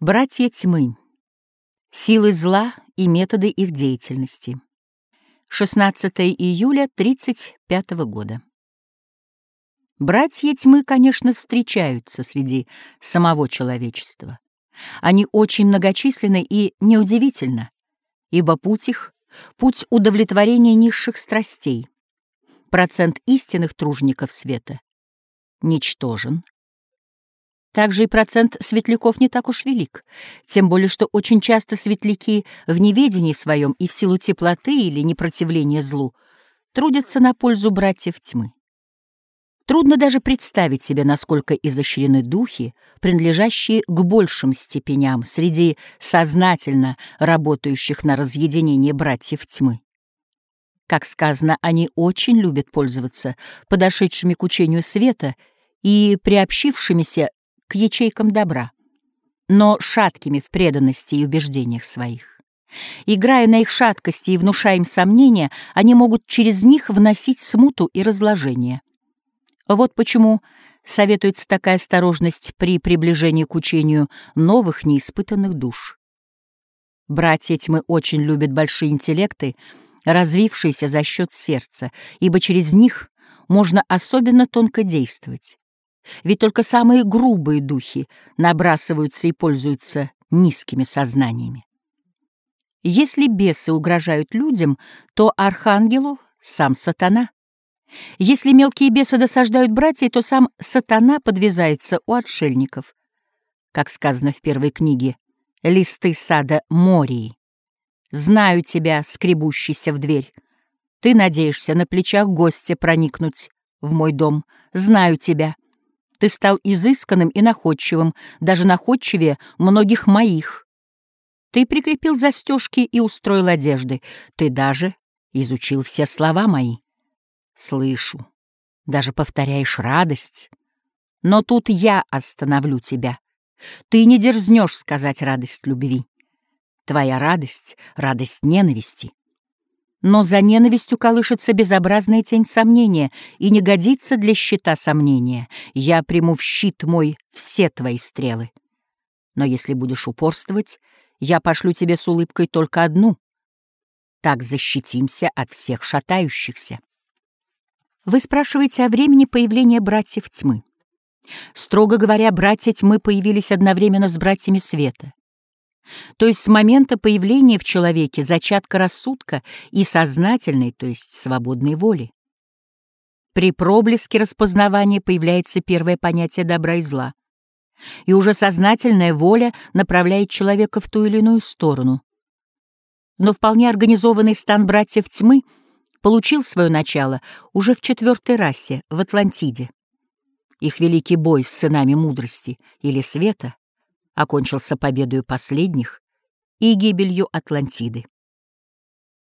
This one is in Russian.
Братья тьмы. Силы зла и методы их деятельности. 16 июля 35 года. Братья тьмы, конечно, встречаются среди самого человечества. Они очень многочисленны и неудивительно, ибо путь их — путь удовлетворения низших страстей. Процент истинных тружников света ничтожен также и процент светляков не так уж велик, тем более что очень часто светляки в неведении своем и в силу теплоты или непротивления злу трудятся на пользу братьев тьмы. Трудно даже представить себе, насколько изощрены духи, принадлежащие к большим степеням среди сознательно работающих на разъединение братьев тьмы. Как сказано, они очень любят пользоваться подошедшими к учению света и приобщившимися к ячейкам добра, но шаткими в преданности и убеждениях своих. Играя на их шаткости и внушая им сомнения, они могут через них вносить смуту и разложение. Вот почему советуется такая осторожность при приближении к учению новых неиспытанных душ. Братья тьмы очень любят большие интеллекты, развившиеся за счет сердца, ибо через них можно особенно тонко действовать. Ведь только самые грубые духи набрасываются и пользуются низкими сознаниями. Если бесы угрожают людям, то архангелу сам сатана. Если мелкие бесы досаждают братья, то сам сатана подвязается у отшельников. Как сказано в первой книге «Листы сада Мории». «Знаю тебя, скребущийся в дверь. Ты надеешься на плечах гостя проникнуть в мой дом. Знаю тебя». Ты стал изысканным и находчивым, даже находчивее многих моих. Ты прикрепил застежки и устроил одежды. Ты даже изучил все слова мои. Слышу, даже повторяешь радость. Но тут я остановлю тебя. Ты не дерзнешь сказать радость любви. Твоя радость — радость ненависти. Но за ненавистью колышется безобразная тень сомнения, и не годится для щита сомнения. Я приму в щит мой все твои стрелы. Но если будешь упорствовать, я пошлю тебе с улыбкой только одну. Так защитимся от всех шатающихся. Вы спрашиваете о времени появления братьев тьмы. Строго говоря, братья тьмы появились одновременно с братьями света то есть с момента появления в человеке зачатка рассудка и сознательной, то есть свободной воли. При проблеске распознавания появляется первое понятие добра и зла, и уже сознательная воля направляет человека в ту или иную сторону. Но вполне организованный стан братьев тьмы получил свое начало уже в четвертой расе, в Атлантиде. Их великий бой с сынами мудрости или света окончился победою последних и гибелью Атлантиды.